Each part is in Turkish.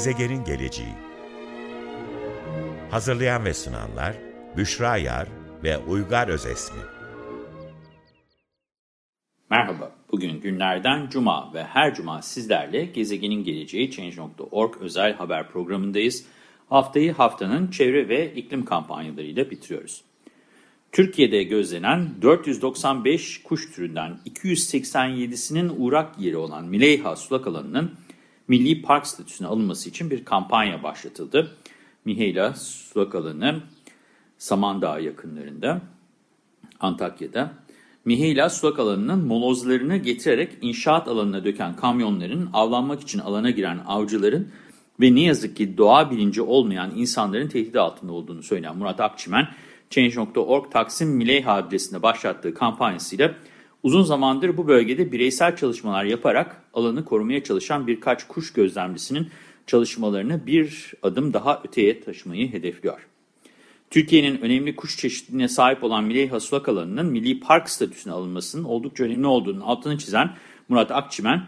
Gezegenin geleceği Hazırlayan ve sunanlar Büşra Yar ve Uygar Özesmi Merhaba, bugün günlerden cuma ve her cuma sizlerle Gezegenin Geleceği Change.org özel haber programındayız. Haftayı haftanın çevre ve iklim kampanyalarıyla bitiriyoruz. Türkiye'de gözlenen 495 kuş türünden 287'sinin uğrak yeri olan Mileyha sulak alanının Milli Park statüsüne alınması için bir kampanya başlatıldı. Mileyha sulak alanı Samandağ yakınlarında, Antakya'da. Miheyla sulak alanının molozlarını getirerek inşaat alanına döken kamyonların, avlanmak için alana giren avcıların ve ne yazık ki doğa bilinci olmayan insanların tehdit altında olduğunu söyleyen Murat Akçimen, Change.org Taksim Mileyha adresinde başlattığı kampanyasıyla uzun zamandır bu bölgede bireysel çalışmalar yaparak alanı korumaya çalışan birkaç kuş gözlemcisinin çalışmalarını bir adım daha öteye taşımayı hedefliyor. Türkiye'nin önemli kuş çeşitliliğine sahip olan Mileyha Sulak Alanı'nın milli park statüsüne alınmasının oldukça önemli olduğunu altını çizen Murat Akçimen,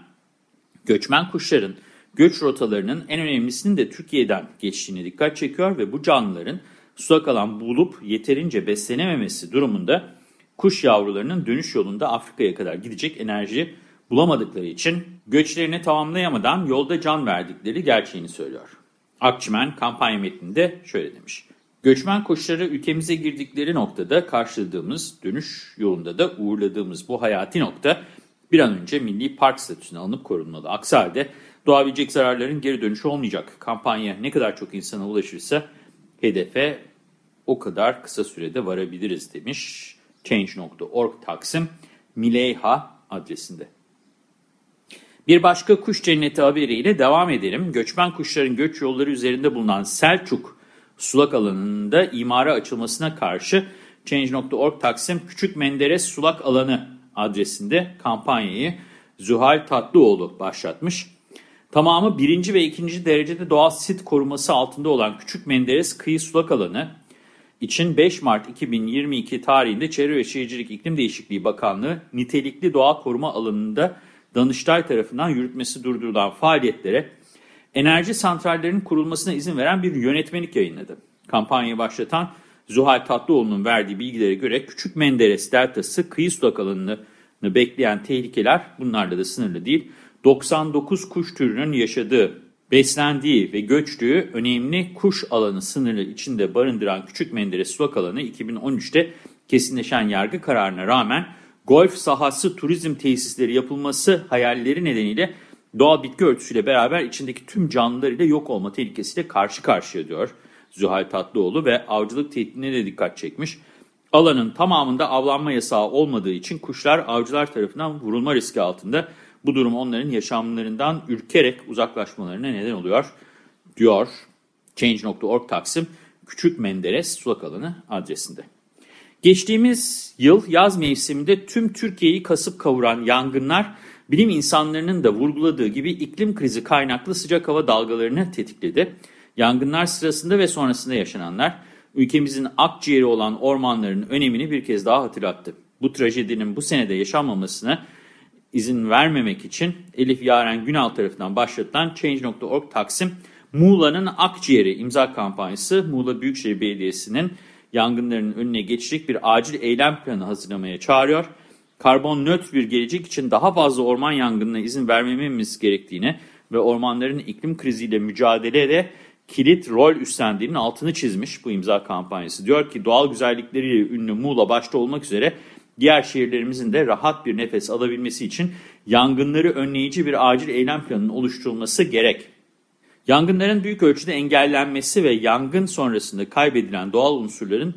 göçmen kuşların göç rotalarının en önemlisinin de Türkiye'den geçtiğine dikkat çekiyor ve bu canlıların sulak alan bulup yeterince beslenememesi durumunda kuş yavrularının dönüş yolunda Afrika'ya kadar gidecek enerji bulamadıkları için göçlerini tamamlayamadan yolda can verdikleri gerçeğini söylüyor. Akçimen kampanya metninde şöyle demiş. Göçmen kuşları ülkemize girdikleri noktada karşıladığımız, dönüş yolunda da uğurladığımız bu hayati nokta bir an önce milli park statüsüne alınıp korunmalı. Aksi halde doğabilecek zararların geri dönüşü olmayacak. Kampanya ne kadar çok insana ulaşırsa hedefe o kadar kısa sürede varabiliriz demiş Change.org Taksim Mileyha adresinde. Bir başka kuş cenneti haberiyle devam edelim. Göçmen kuşların göç yolları üzerinde bulunan Selçuk sulak alanında imara açılmasına karşı Change.org Taksim Küçük Menderes Sulak Alanı adresinde kampanyayı Zühal Tatlıoğlu başlatmış. Tamamı birinci ve ikinci derecede doğal sit koruması altında olan Küçük Menderes Kıyı Sulak Alanı için 5 Mart 2022 tarihinde Çevre ve Şehircilik İklim Değişikliği Bakanlığı nitelikli doğa koruma alanında Danıştay tarafından yürütmesi durdurulan faaliyetlere enerji santrallerinin kurulmasına izin veren bir yönetmelik yayınladı. Kampanyayı başlatan Zuhal Tatlıoğlu'nun verdiği bilgilere göre Küçük Menderes Deltası kıyı sulak alanını bekleyen tehlikeler bunlarla da sınırlı değil. 99 kuş türünün yaşadığı, beslendiği ve göçtüğü önemli kuş alanı sınırı içinde barındıran Küçük Menderes sulak alanı 2013'te kesinleşen yargı kararına rağmen golf sahası turizm tesisleri yapılması hayalleri nedeniyle doğal bitki örtüsüyle beraber içindeki tüm canlılarıyla yok olma tehlikesiyle karşı karşıya diyor Zühal Tatlıoğlu ve avcılık tehdidine de dikkat çekmiş. Alanın tamamında avlanma yasağı olmadığı için kuşlar avcılar tarafından vurulma riski altında. Bu durum onların yaşamlarından ürkerek uzaklaşmalarına neden oluyor diyor Change.org Taksim Küçük Menderes Sulak Alanı adresinde. Geçtiğimiz yıl yaz mevsiminde tüm Türkiye'yi kasıp kavuran yangınlar bilim insanlarının da vurguladığı gibi iklim krizi kaynaklı sıcak hava dalgalarını tetikledi. Yangınlar sırasında ve sonrasında yaşananlar ülkemizin akciğeri olan ormanların önemini bir kez daha hatırlattı. Bu trajedinin bu senede yaşanmamasına izin vermemek için Elif Yaren Günal tarafından başlatılan Change.org Taksim Muğla'nın Akciğeri imza kampanyası Muğla Büyükşehir Belediyesi'nin yangınların önüne geçecek bir acil eylem planı hazırlamaya çağırıyor. Karbon nötr bir gelecek için daha fazla orman yangınına izin vermememiz gerektiğini ve ormanların iklim kriziyle mücadelede kilit rol üstlendiğinin altını çizmiş bu imza kampanyası. Diyor ki doğal güzellikleriyle ünlü Muğla başta olmak üzere diğer şehirlerimizin de rahat bir nefes alabilmesi için yangınları önleyici bir acil eylem planının oluşturulması gerek. Yangınların büyük ölçüde engellenmesi ve yangın sonrasında kaybedilen doğal unsurların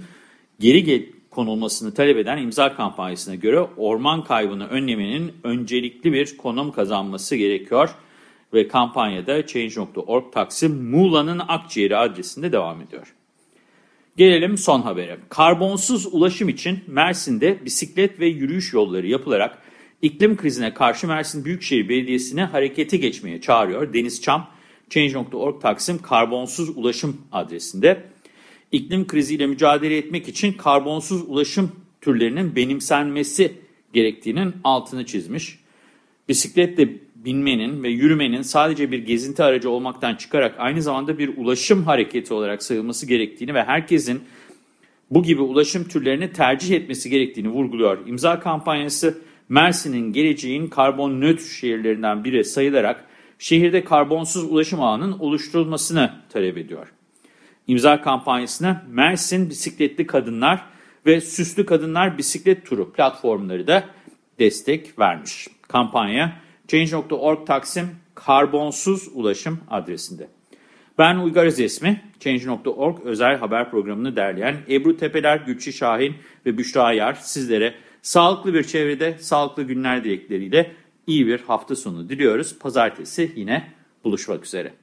geri konulmasını talep eden imza kampanyasına göre orman kaybını önlemenin öncelikli bir konum kazanması gerekiyor ve kampanyada Change.org Taksim Muğla'nın Akciğeri adresinde devam ediyor. Gelelim son habere. Karbonsuz ulaşım için Mersin'de bisiklet ve yürüyüş yolları yapılarak iklim krizine karşı Mersin Büyükşehir Belediyesi'ne harekete geçmeye çağırıyor. Deniz Çam, Change.org Taksim Karbonsuz Ulaşım adresinde. İklim kriziyle mücadele etmek için karbonsuz ulaşım türlerinin benimsenmesi gerektiğinin altını çizmiş. Bisikletle binmenin ve yürümenin sadece bir gezinti aracı olmaktan çıkarak aynı zamanda bir ulaşım hareketi olarak sayılması gerektiğini ve herkesin bu gibi ulaşım türlerini tercih etmesi gerektiğini vurguluyor. İmza kampanyası Mersin'in geleceğin karbon nötr şehirlerinden biri sayılarak şehirde karbonsuz ulaşım ağının oluşturulmasını talep ediyor. İmza kampanyasına Mersin Bisikletli Kadınlar ve Süslü Kadınlar Bisiklet Turu platformları da destek vermiş. Kampanya Change.org Taksim Karbonsuz Ulaşım adresinde. Ben Uygar Özesmi, Change.org özel haber programını derleyen Ebru Tepeler, Gülçi Şahin ve Büşra Yar sizlere sağlıklı bir çevrede, sağlıklı günler dilekleriyle iyi bir hafta sonu diliyoruz. Pazartesi yine buluşmak üzere.